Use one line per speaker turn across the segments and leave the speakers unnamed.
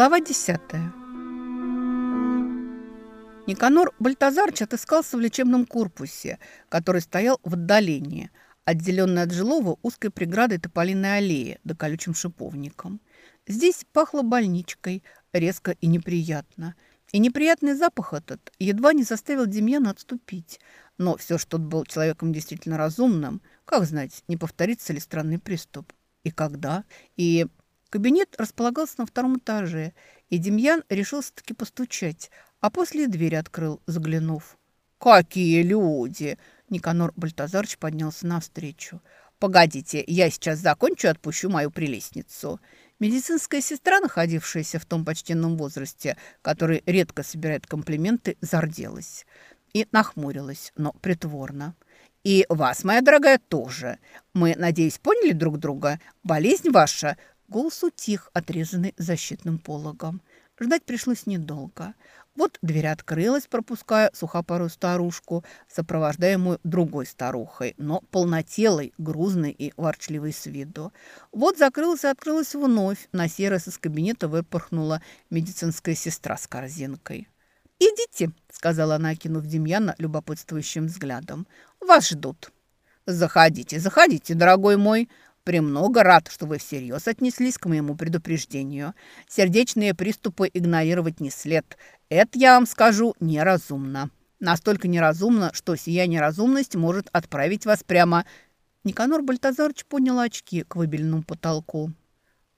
Глава 10. Никанор Бальтазарч отыскался в лечебном корпусе, который стоял в отдалении, отделенный от жилого узкой преградой тополиной аллеи да колючим шиповником. Здесь пахло больничкой, резко и неприятно. И неприятный запах этот едва не заставил Демьяна отступить. Но все, что тот был человеком действительно разумным, как знать, не повторится ли странный приступ. И когда? И Кабинет располагался на втором этаже, и Демьян решился-таки постучать, а после дверь открыл, заглянув. «Какие люди!» Никанор Бальтазарч поднялся навстречу. «Погодите, я сейчас закончу и отпущу мою прелестницу». Медицинская сестра, находившаяся в том почтенном возрасте, который редко собирает комплименты, зарделась и нахмурилась, но притворно. «И вас, моя дорогая, тоже. Мы, надеюсь, поняли друг друга? Болезнь ваша Голос утих, отрезанный защитным пологом. Ждать пришлось недолго. Вот дверь открылась, пропуская сухопарую старушку, сопровождаемую другой старухой, но полнотелой, грузной и ворчливой с виду. Вот закрылась и открылась вновь. На сей из кабинета выпорхнула медицинская сестра с корзинкой. «Идите», — сказала она, кинув Демьяна любопытствующим взглядом. «Вас ждут». «Заходите, заходите, дорогой мой», Премного рад, что вы всерьез отнеслись к моему предупреждению. Сердечные приступы игнорировать не след. Это, я вам скажу, неразумно. Настолько неразумно, что сия неразумность может отправить вас прямо... Никанор Бальтазарович поднял очки к выбеленному потолку.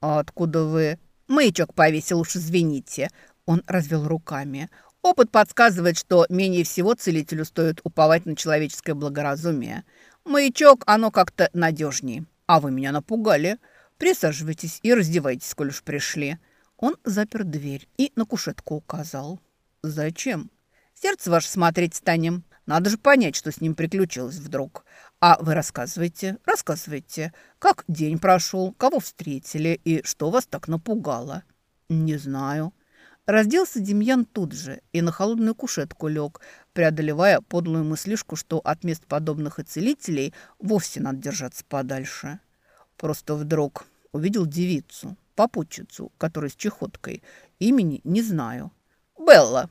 «А откуда вы?» «Маячок повесил, уж извините». Он развел руками. «Опыт подсказывает, что менее всего целителю стоит уповать на человеческое благоразумие. Маячок, оно как-то надежнее. А вы меня напугали. Присаживайтесь и раздевайтесь, коль уж пришли». Он запер дверь и на кушетку указал. «Зачем?» «Сердце ваше смотреть станем. Надо же понять, что с ним приключилось вдруг. А вы рассказывайте, рассказывайте, как день прошел, кого встретили и что вас так напугало». «Не знаю». Разделся Демьян тут же и на холодную кушетку лег, преодолевая подлую мыслишку, что от мест подобных и целителей вовсе надо держаться подальше. Просто вдруг увидел девицу, попутчицу, которая с чехоткой. Имени не знаю. «Белла,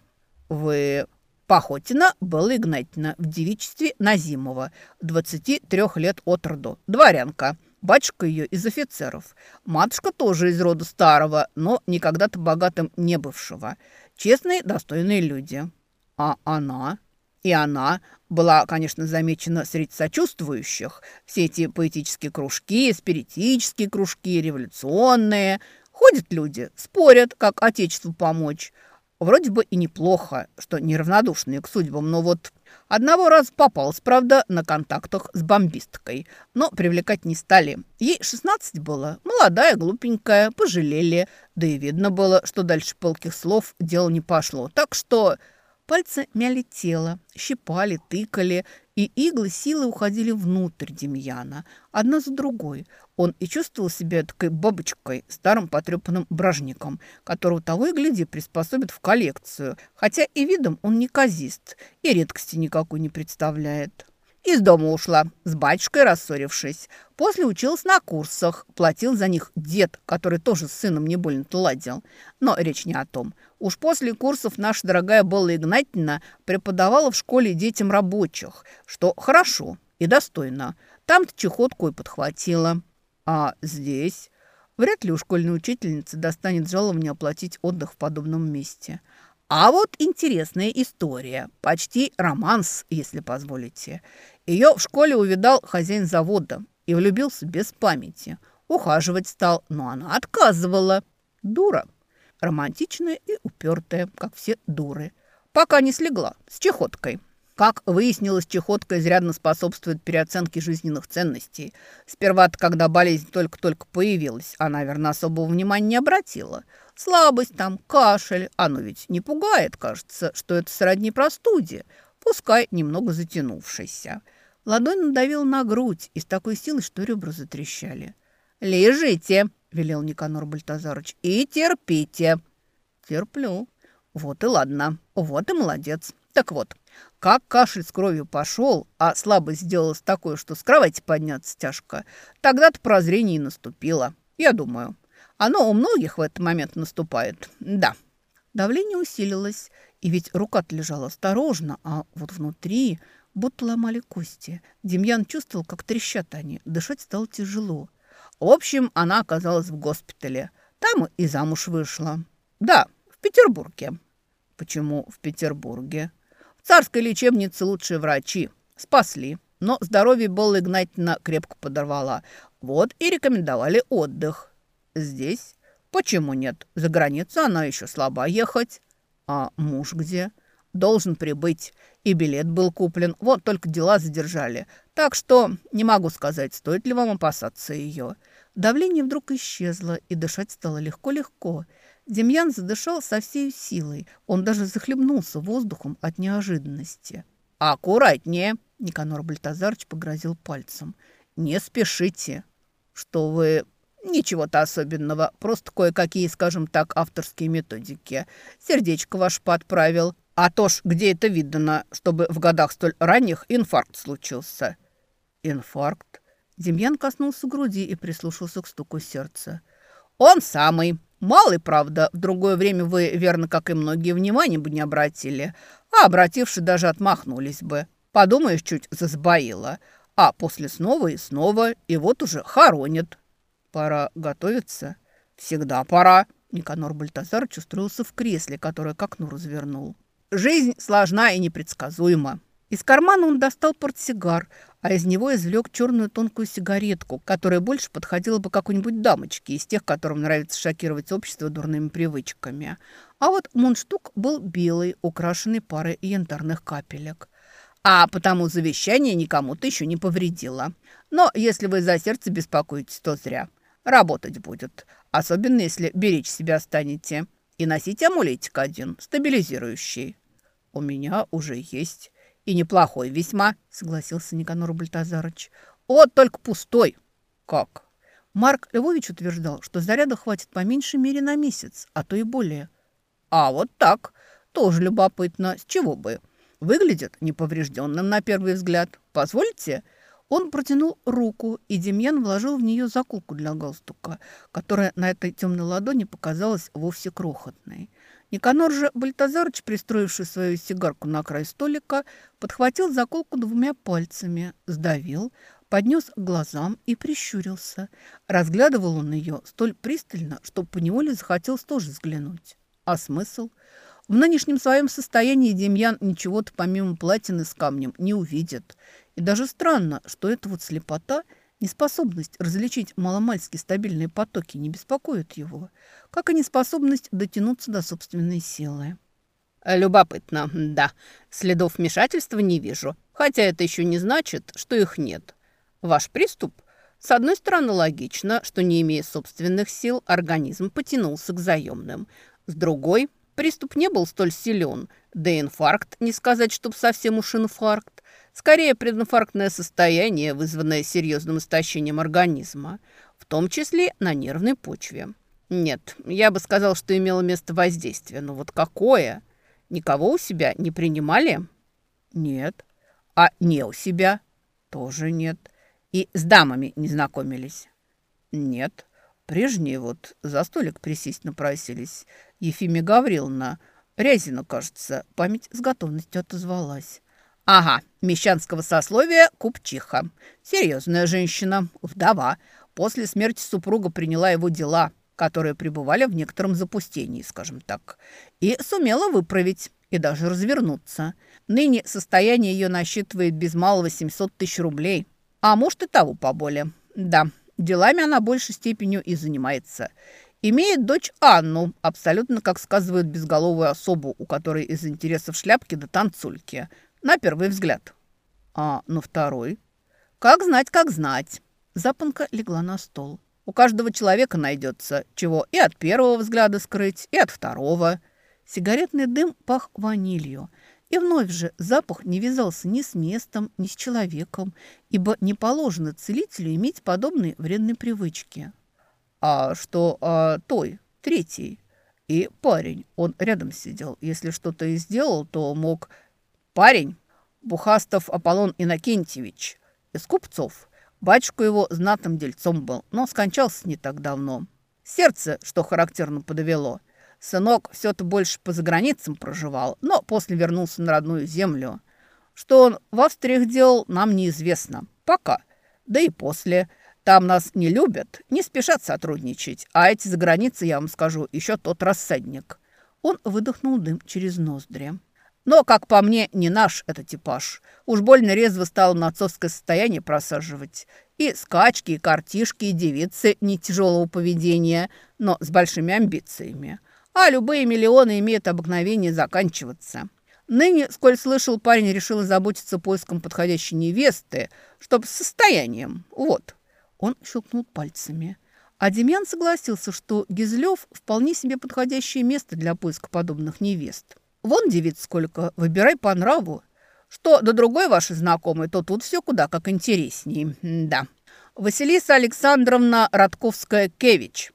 вы...» Пахотина Белла Игнатьевна в девичестве Назимова, 23 лет от роду, дворянка. Батюшка ее из офицеров. Матушка тоже из рода старого, но никогда-то богатым не бывшего. Честные, достойные люди. А она? И она была, конечно, замечена среди сочувствующих. Все эти поэтические кружки, спиритические кружки, революционные. Ходят люди, спорят, как отечеству помочь. Вроде бы и неплохо, что неравнодушные к судьбам, но вот одного раза попалась, правда, на контактах с бомбисткой, но привлекать не стали. Ей 16 было, молодая, глупенькая, пожалели, да и видно было, что дальше пылких слов дело не пошло. Так что Пальцы мяли тело, щипали, тыкали, и иглы силы уходили внутрь Демьяна, одна за другой. Он и чувствовал себя такой бабочкой, старым потрепанным бражником, которого того и гляди приспособят в коллекцию, хотя и видом он не казист, и редкости никакой не представляет. Из дома ушла, с батюшкой рассорившись. После училась на курсах, платил за них дед, который тоже с сыном не больно-то ладил. Но речь не о том. Уж после курсов наша дорогая Белла Игнатьевна преподавала в школе детям рабочих, что хорошо и достойно. Там-то чехотку и подхватила. А здесь... Вряд ли у школьной учительницы достанет жалование оплатить отдых в подобном месте. А вот интересная история, почти романс, если позволите. Ее в школе увидал хозяин завода и влюбился без памяти. Ухаживать стал, но она отказывала. Дура. Романтичная и упертая, как все дуры. Пока не слегла, с чехоткой. Как выяснилось, чехотка изрядно способствует переоценке жизненных ценностей. Сперва-то, когда болезнь только-только появилась, она, наверное, особого внимания не обратила. Слабость там, кашель, оно ведь не пугает, кажется, что это сродни простуде, пускай немного затянувшейся. Ладонь надавил на грудь и с такой силой, что ребра затрещали. «Лежите!» – велел Никанор Бальтазарович. «И терпите!» «Терплю. Вот и ладно. Вот и молодец. Так вот, как кашель с кровью пошел, а слабость сделалась такой, что с кровати подняться тяжко, тогда-то прозрение и наступило. Я думаю. Оно у многих в этот момент наступает. Да. Давление усилилось, и ведь рука-то лежала осторожно, а вот внутри будто ломали кости. Демьян чувствовал, как трещат они. Дышать стало тяжело. В общем, она оказалась в госпитале. Там и замуж вышла. Да, в Петербурге. Почему в Петербурге? В царской лечебнице лучшие врачи. Спасли. Но здоровье Белла Игнатьевна крепко подорвала. Вот и рекомендовали отдых. Здесь? Почему нет? За границу она еще слаба ехать. А муж где? Должен прибыть. И билет был куплен. Вот только дела задержали. Так что не могу сказать, стоит ли вам опасаться ее. Давление вдруг исчезло, и дышать стало легко-легко. Демьян задышал со всей силой. Он даже захлебнулся воздухом от неожиданности. «Аккуратнее!» Никанор Бальтазарыч погрозил пальцем. «Не спешите!» «Что вы...» «Ничего-то особенного, просто кое-какие, скажем так, авторские методики. Сердечко ваш подправил. А то ж, где это видно, чтобы в годах столь ранних инфаркт случился?» «Инфаркт?» Демьян коснулся груди и прислушался к стуку сердца. «Он самый!» Малый, правда, в другое время вы, верно, как и многие, внимания бы не обратили, а обративши даже отмахнулись бы. Подумаешь, чуть засбоило. А после снова и снова, и вот уже хоронят. Пора готовиться. Всегда пора. Никанор Бальтазарович устроился в кресле, которое к окну развернул. Жизнь сложна и непредсказуема. Из кармана он достал портсигар, а из него извлек черную тонкую сигаретку, которая больше подходила бы какой-нибудь дамочке из тех, которым нравится шокировать общество дурными привычками. А вот мундштук был белый, украшенный парой янтарных капелек. А потому завещание никому-то еще не повредило. Но если вы за сердце беспокоитесь, то зря. Работать будет, особенно если беречь себя станете. И носить амулетик один, стабилизирующий. У меня уже есть «И неплохой весьма», — согласился Никанор Бальтазарыч. «Вот только пустой». «Как?» Марк Львович утверждал, что заряда хватит по меньшей мере на месяц, а то и более. «А вот так. Тоже любопытно. С чего бы?» Выглядит неповрежденным на первый взгляд. Позвольте?» Он протянул руку, и Демьян вложил в нее заколку для галстука, которая на этой темной ладони показалась вовсе крохотной. Никанор же Бальтазарыч, пристроивший свою сигарку на край столика, подхватил заколку двумя пальцами, сдавил, поднес к глазам и прищурился. Разглядывал он ее столь пристально, что поневоле захотелось тоже взглянуть. А смысл? В нынешнем своем состоянии Демьян ничего-то помимо платины с камнем не увидит. И даже странно, что эта вот слепота – Неспособность различить маломальски стабильные потоки не беспокоит его, как и неспособность дотянуться до собственной силы. «Любопытно, да. Следов вмешательства не вижу, хотя это еще не значит, что их нет. Ваш приступ, с одной стороны, логично, что, не имея собственных сил, организм потянулся к заемным. С другой, приступ не был столь силен, да инфаркт, не сказать, чтоб совсем уж инфаркт. Скорее, прединфарктное состояние, вызванное серьезным истощением организма, в том числе на нервной почве. Нет, я бы сказал, что имело место воздействие. Но вот какое? Никого у себя не принимали? Нет. А не у себя? Тоже нет. И с дамами не знакомились? Нет. Прежние вот за столик присесть напросились. Ефимия Гавриловна, Рязина, кажется, память с готовностью отозвалась. Ага, мещанского сословия купчиха. Серьезная женщина, вдова. После смерти супруга приняла его дела, которые пребывали в некотором запустении, скажем так, и сумела выправить и даже развернуться. Ныне состояние ее насчитывает без малого 700 тысяч рублей, а может и того поболее. Да, делами она большей степенью и занимается. Имеет дочь Анну, абсолютно, как сказывают, безголовую особу, у которой из интересов шляпки до танцульки – на первый взгляд. А на второй? Как знать, как знать. Запонка легла на стол. У каждого человека найдется, чего и от первого взгляда скрыть, и от второго. Сигаретный дым пах ванилью. И вновь же запах не вязался ни с местом, ни с человеком, ибо не положено целителю иметь подобные вредные привычки. А что а, той, третий? И парень, он рядом сидел. Если что-то и сделал, то мог Парень, Бухастов Аполлон Иннокентьевич, из купцов. Батюшка его знатным дельцом был, но скончался не так давно. Сердце, что характерно, подвело. Сынок все-то больше по заграницам проживал, но после вернулся на родную землю. Что он в Австриях делал, нам неизвестно. Пока. Да и после. Там нас не любят, не спешат сотрудничать. А эти за границей, я вам скажу, еще тот рассадник. Он выдохнул дым через ноздри. Но, как по мне, не наш это типаж. Уж больно резво стал на отцовское состояние просаживать. И скачки, и картишки, и девицы не тяжелого поведения, но с большими амбициями. А любые миллионы имеют обыкновение заканчиваться. Ныне, сколь слышал, парень решил заботиться поиском подходящей невесты, чтоб с состоянием. Вот. Он щелкнул пальцами. А Демьян согласился, что Гизлев вполне себе подходящее место для поиска подобных невест. Вон девиц сколько, выбирай по нраву. Что до другой вашей знакомой, то тут все куда как интереснее. Да. Василиса Александровна Радковская-Кевич.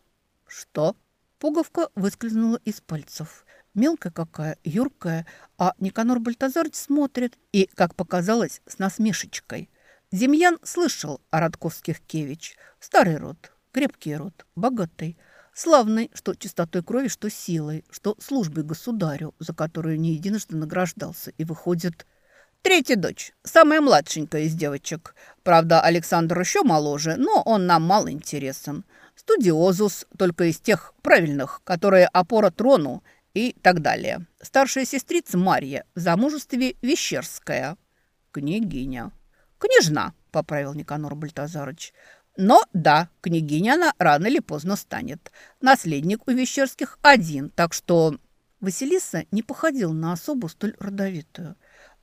Что? Пуговка выскользнула из пальцев. Мелкая какая, юркая, а Никанор Бальтазарович смотрит и, как показалось, с насмешечкой. Демьян слышал о Радковских Кевич. Старый род, крепкий род, богатый, славный, что чистотой крови, что силой, что службой государю, за которую не единожды награждался, и выходит... Третья дочь, самая младшенькая из девочек. Правда, Александр еще моложе, но он нам мало интересен. Студиозус, только из тех правильных, которые опора трону и так далее. Старшая сестрица Марья, в замужестве Вещерская. Княгиня. «Княжна», — поправил Никанор Бальтазарыч. Но да, княгиня она рано или поздно станет. Наследник у Вещерских один, так что... Василиса не походила на особу столь родовитую.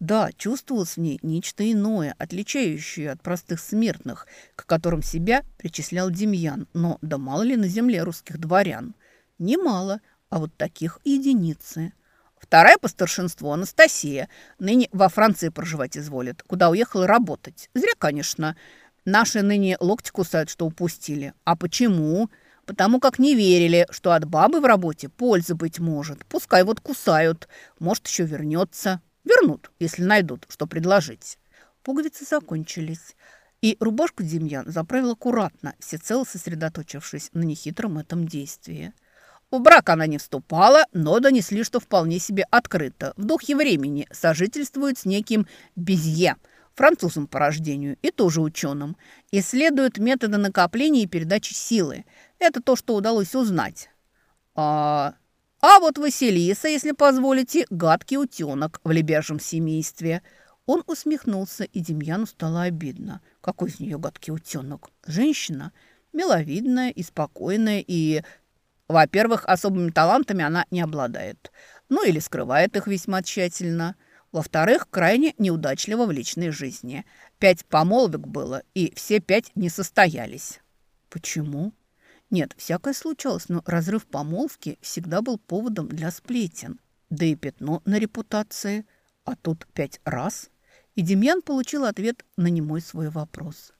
Да, чувствовалось в ней нечто иное, отличающее от простых смертных, к которым себя причислял Демьян, но да мало ли на земле русских дворян. Немало, а вот таких единицы. Вторая по старшинству Анастасия, ныне во Франции проживать изволит, куда уехала работать. Зря, конечно, Наши ныне локти кусают, что упустили. А почему? Потому как не верили, что от бабы в работе польза быть может. Пускай вот кусают. Может, еще вернется. Вернут, если найдут, что предложить. Пуговицы закончились. И рубашку Демьян заправил аккуратно, всецело сосредоточившись на нехитром этом действии. В брак она не вступала, но донесли, что вполне себе открыто. В духе времени сожительствует с неким Безье – французом по рождению и тоже ученым, исследуют методы накопления и передачи силы. Это то, что удалось узнать. А, а вот Василиса, если позволите, гадкий утенок в лебяжьем семействе. Он усмехнулся, и Демьяну стало обидно. Какой из нее гадкий утенок? Женщина миловидная и спокойная, и, во-первых, особыми талантами она не обладает. Ну или скрывает их весьма тщательно – во-вторых, крайне неудачливо в личной жизни. Пять помолвок было, и все пять не состоялись. Почему? Нет, всякое случалось, но разрыв помолвки всегда был поводом для сплетен. Да и пятно на репутации. А тут пять раз. И Демьян получил ответ на немой свой вопрос.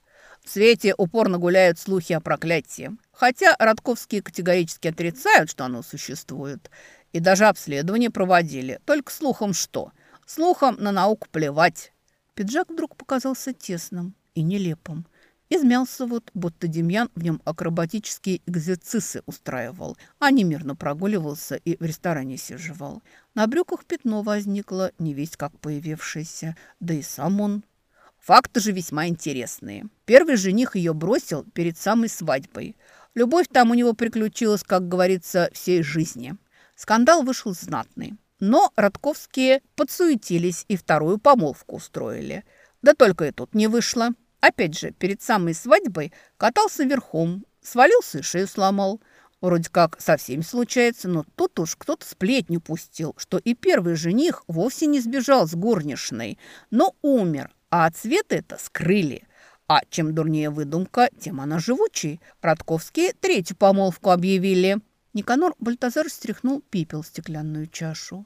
В свете упорно гуляют слухи о проклятии. Хотя Родковские категорически отрицают, что оно существует. И даже обследование проводили. Только слухом что – Слухом на науку плевать. Пиджак вдруг показался тесным и нелепым. Измялся вот, будто Демьян в нем акробатические экзерцисы устраивал, а не мирно прогуливался и в ресторане сиживал. На брюках пятно возникло, не весь как появившееся, да и сам он. Факты же весьма интересные. Первый жених ее бросил перед самой свадьбой. Любовь там у него приключилась, как говорится, всей жизни. Скандал вышел знатный. Но Родковские подсуетились и вторую помолвку устроили. Да только и тут не вышло. Опять же, перед самой свадьбой катался верхом, свалился и шею сломал. Вроде как со всеми случается, но тут уж кто-то сплетню пустил, что и первый жених вовсе не сбежал с горничной, но умер, а от это скрыли. А чем дурнее выдумка, тем она живучей. Родковские третью помолвку объявили. Никанор Бальтазар стряхнул пепел в стеклянную чашу.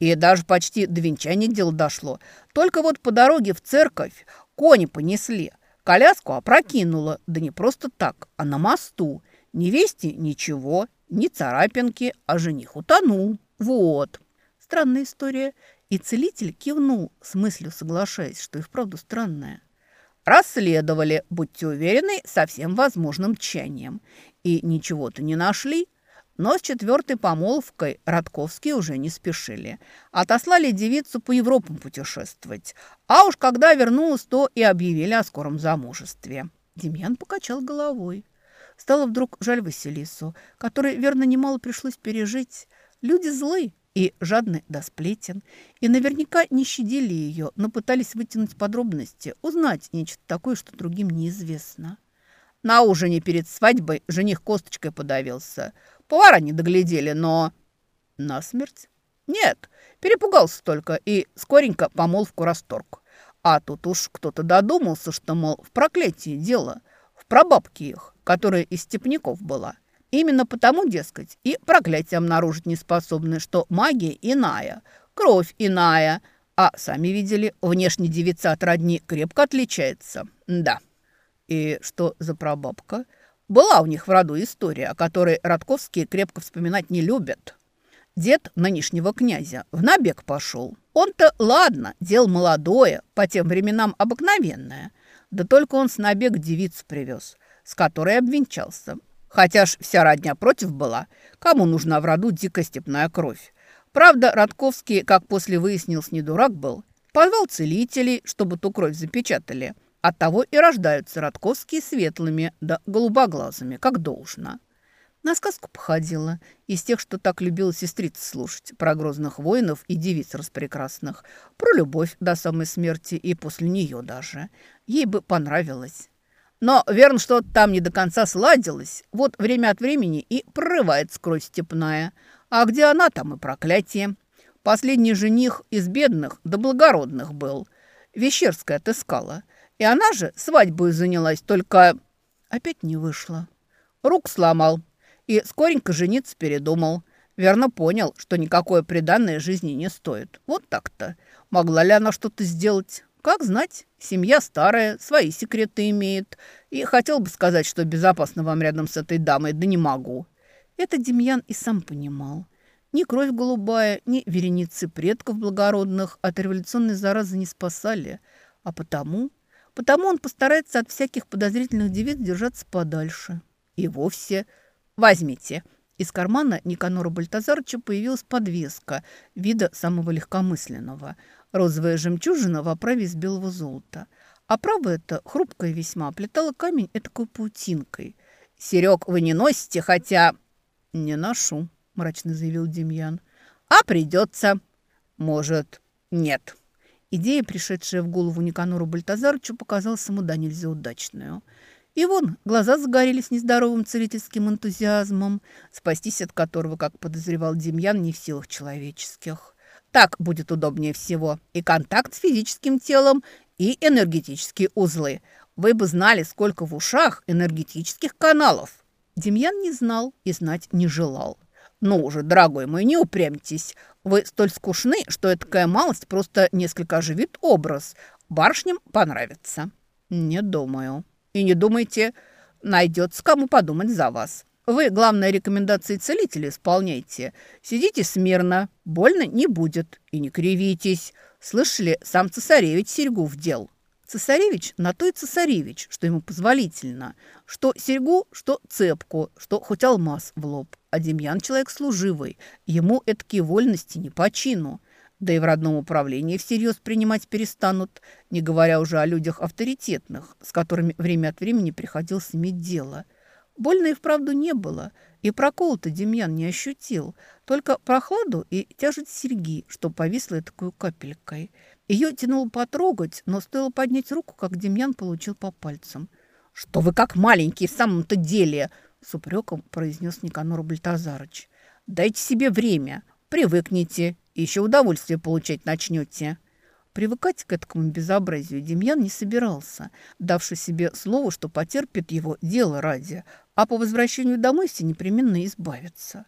И даже почти до венчания дело дошло. Только вот по дороге в церковь кони понесли. Коляску опрокинуло. Да не просто так, а на мосту. Невесте ничего, ни царапинки, а жених утонул. Вот. Странная история. И целитель кивнул, с мыслью соглашаясь, что и вправду странная. Расследовали, будьте уверены, со всем возможным тщанием. и ничего-то не нашли. Но с четвертой помолвкой Радковские уже не спешили. Отослали девицу по Европам путешествовать. А уж когда вернулась, то и объявили о скором замужестве. Демьян покачал головой. Стало вдруг жаль Василису, которой, верно, немало пришлось пережить. Люди злы и жадны до сплетен, и наверняка не щадили ее, но пытались вытянуть подробности, узнать нечто такое, что другим неизвестно. На ужине перед свадьбой жених косточкой подавился. Повара не доглядели, но... Насмерть? Нет, перепугался только и скоренько помолвку расторг. А тут уж кто-то додумался, что, мол, в проклятии дело, в прабабке их, которая из степняков была. Именно потому, дескать, и проклятие обнаружить не способны, что магия иная, кровь иная, а сами видели, внешне девица от родни крепко отличается. Да. И что за прабабка? Была у них в роду история, о которой Радковские крепко вспоминать не любят. Дед нынешнего князя в набег пошел. Он-то, ладно, дел молодое, по тем временам обыкновенное. Да только он с набег девицу привез, с которой обвенчался. Хотя ж вся родня против была. Кому нужна в роду дикая степная кровь? Правда, Радковский, как после выяснилось, не дурак был. Позвал целителей, чтобы ту кровь запечатали. Оттого и рождаются Радковские светлыми да голубоглазыми, как должно. На сказку походила, из тех, что так любила сестрица слушать, про грозных воинов и девиц распрекрасных, про любовь до самой смерти и после нее даже. Ей бы понравилось. Но верно, что там не до конца сладилось. Вот время от времени и прорывается кровь степная. А где она, там и проклятие. Последний жених из бедных до благородных был. Вещерская отыскала. И она же свадьбой занялась, только опять не вышла. Рук сломал. И скоренько жениться передумал. Верно понял, что никакое преданное жизни не стоит. Вот так-то. Могла ли она что-то сделать? Как знать, семья старая, свои секреты имеет. И хотел бы сказать, что безопасно вам рядом с этой дамой, да не могу. Это Демьян и сам понимал. Ни кровь голубая, ни вереницы предков благородных от революционной заразы не спасали. А потому... Потому он постарается от всяких подозрительных девиц держаться подальше. И вовсе... Возьмите. Из кармана Никанора Бальтазарыча появилась подвеска вида самого легкомысленного – Розовая жемчужина в оправе из белого золота. Оправа а эта, хрупкая весьма, оплетала камень этакой паутинкой. «Серег вы не носите, хотя...» «Не ношу», – мрачно заявил Демьян. «А придется». «Может, нет». Идея, пришедшая в голову Никанору Бальтазарычу, показалась ему да нельзя удачную. И вон, глаза загорелись нездоровым целительским энтузиазмом, спастись от которого, как подозревал Демьян, не в силах человеческих. Так будет удобнее всего. И контакт с физическим телом, и энергетические узлы. Вы бы знали, сколько в ушах энергетических каналов. Демьян не знал и знать не желал. «Ну уже, дорогой мой, не упрямьтесь. Вы столь скучны, что такая малость просто несколько оживит образ. Барышням понравится». «Не думаю». «И не думайте, найдется кому подумать за вас. Вы, главное, рекомендации целителя исполняйте. Сидите смирно, больно не будет. И не кривитесь. Слышали, сам цесаревич серьгу вдел. Цесаревич на то и цесаревич, что ему позволительно. Что серьгу, что цепку, что хоть алмаз в лоб. А Демьян человек служивый. Ему этакие вольности не по чину. Да и в родном управлении всерьез принимать перестанут, не говоря уже о людях авторитетных, с которыми время от времени приходилось иметь дело – Больно и вправду не было, и прокол-то Демьян не ощутил, только прохладу и тяжесть серьги, что повисла такой капелькой. Ее тянуло потрогать, но стоило поднять руку, как Демьян получил по пальцам. «Что вы как маленький в самом-то деле!» — с упреком произнес Никанор Бальтазарыч. «Дайте себе время, привыкните, еще удовольствие получать начнете». Привыкать к этому безобразию Демьян не собирался, давший себе слово, что потерпит его дело ради, а по возвращению домой все непременно избавится.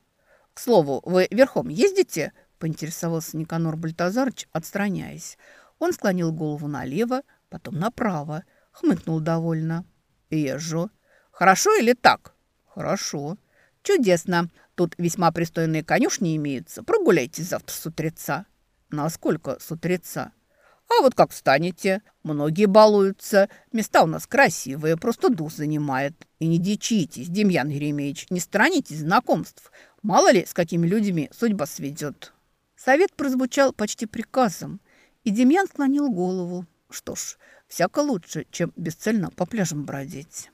«К слову, вы верхом ездите?» – поинтересовался Никанор Бальтазарыч, отстраняясь. Он склонил голову налево, потом направо, хмыкнул довольно. «Езжу. Хорошо или так?» «Хорошо. Чудесно. Тут весьма пристойные конюшни имеются. Прогуляйтесь завтра с утреца». «Насколько с утреца?» А вот как встанете? Многие балуются. Места у нас красивые, просто дух занимает. И не дичитесь, Демьян Еремеевич, не странитесь знакомств. Мало ли, с какими людьми судьба сведет». Совет прозвучал почти приказом, и Демьян склонил голову. Что ж, всяко лучше, чем бесцельно по пляжам бродить.